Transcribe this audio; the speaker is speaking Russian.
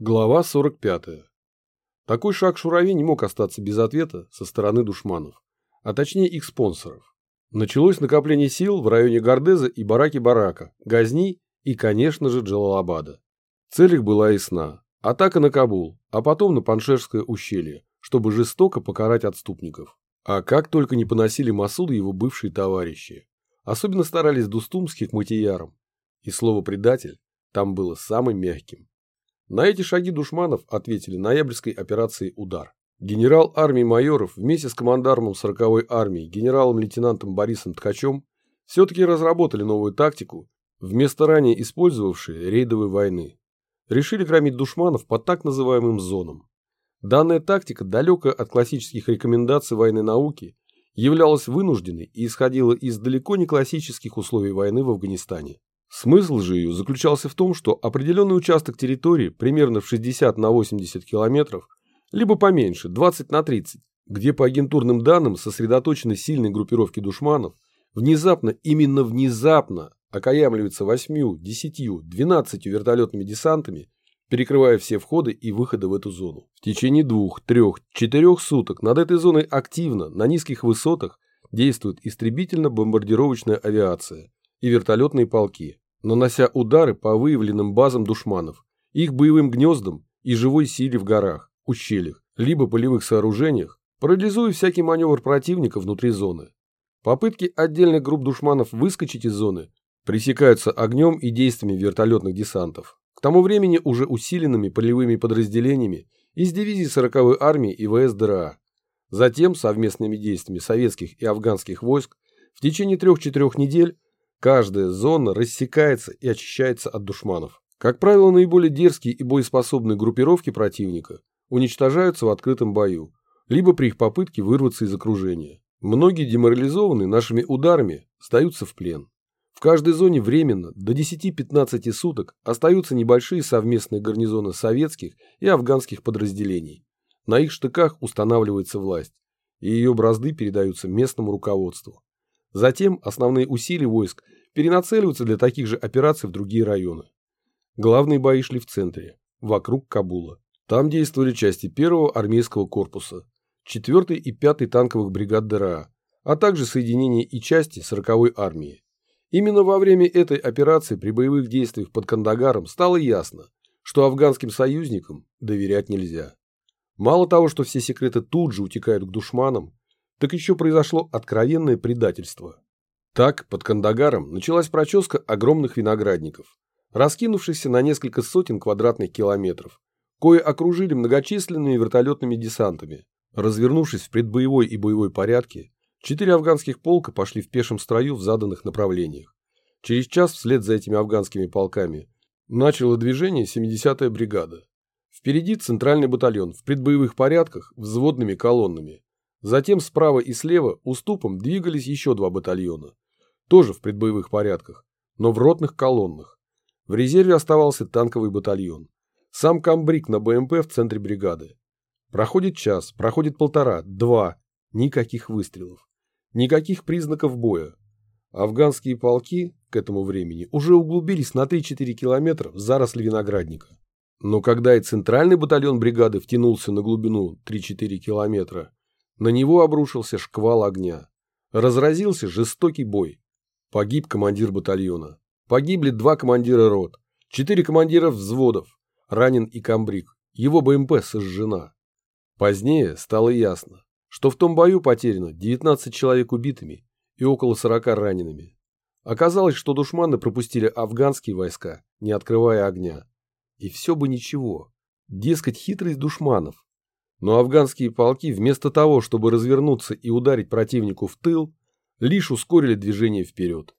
Глава 45. Такой шаг Шурави не мог остаться без ответа со стороны душманов, а точнее их спонсоров. Началось накопление сил в районе Гордеза и Бараки-Барака, Газни и, конечно же, Джалалабада. Цель их была ясна – атака на Кабул, а потом на Паншерское ущелье, чтобы жестоко покарать отступников. А как только не поносили Масуда его бывшие товарищи. Особенно старались Дустумских матиярам. И слово «предатель» там было самым мягким. На эти шаги душманов ответили ноябрьской операцией «Удар». Генерал армии майоров вместе с командармом 40-й армии генералом-лейтенантом Борисом Ткачем все-таки разработали новую тактику, вместо ранее использовавшей рейдовой войны. Решили громить душманов по так называемым зонам. Данная тактика, далекая от классических рекомендаций военной науки, являлась вынужденной и исходила из далеко не классических условий войны в Афганистане. Смысл же ее заключался в том, что определенный участок территории, примерно в 60 на 80 километров, либо поменьше, 20 на 30, где по агентурным данным сосредоточены сильные группировки душманов, внезапно, именно внезапно окаямливается 8, 10, 12 вертолетными десантами, перекрывая все входы и выходы в эту зону. В течение двух, трех, четырех суток над этой зоной активно, на низких высотах, действует истребительно-бомбардировочная авиация и вертолетные полки нанося удары по выявленным базам душманов, их боевым гнездам и живой силе в горах, ущельях, либо полевых сооружениях, парализуя всякий маневр противника внутри зоны. Попытки отдельных групп душманов выскочить из зоны пресекаются огнем и действиями вертолетных десантов. К тому времени уже усиленными полевыми подразделениями из дивизий 40-й армии и ВС ДРА. Затем совместными действиями советских и афганских войск в течение трех-четырех недель Каждая зона рассекается и очищается от душманов. Как правило, наиболее дерзкие и боеспособные группировки противника уничтожаются в открытом бою, либо при их попытке вырваться из окружения. Многие деморализованные нашими ударами сдаются в плен. В каждой зоне временно до 10-15 суток остаются небольшие совместные гарнизоны советских и афганских подразделений. На их штыках устанавливается власть, и ее бразды передаются местному руководству. Затем основные усилия войск перенацеливаются для таких же операций в другие районы. Главные бои шли в центре, вокруг Кабула. Там действовали части 1-го армейского корпуса, 4-й и 5-й танковых бригад ДРА, а также соединения и части 40-й армии. Именно во время этой операции при боевых действиях под Кандагаром стало ясно, что афганским союзникам доверять нельзя. Мало того, что все секреты тут же утекают к душманам, так еще произошло откровенное предательство. Так, под Кандагаром началась проческа огромных виноградников, раскинувшихся на несколько сотен квадратных километров, кое окружили многочисленными вертолетными десантами. Развернувшись в предбоевой и боевой порядке, четыре афганских полка пошли в пешем строю в заданных направлениях. Через час вслед за этими афганскими полками начало движение 70-я бригада. Впереди центральный батальон в предбоевых порядках взводными колоннами. Затем справа и слева уступом двигались еще два батальона тоже в предбоевых порядках, но в ротных колоннах. В резерве оставался танковый батальон. Сам комбриг на БМП в центре бригады. Проходит час, проходит полтора, два. Никаких выстрелов. Никаких признаков боя. Афганские полки к этому времени уже углубились на 3-4 километра в заросли виноградника. Но когда и центральный батальон бригады втянулся на глубину 3-4 километра, на него обрушился шквал огня. Разразился жестокий бой. Погиб командир батальона. Погибли два командира рот, четыре командира взводов, ранен и комбриг. Его БМП сожжена. Позднее стало ясно, что в том бою потеряно 19 человек убитыми и около 40 ранеными. Оказалось, что душманы пропустили афганские войска, не открывая огня. И все бы ничего. Дескать, хитрость душманов. Но афганские полки вместо того, чтобы развернуться и ударить противнику в тыл, лишь ускорили движение вперед.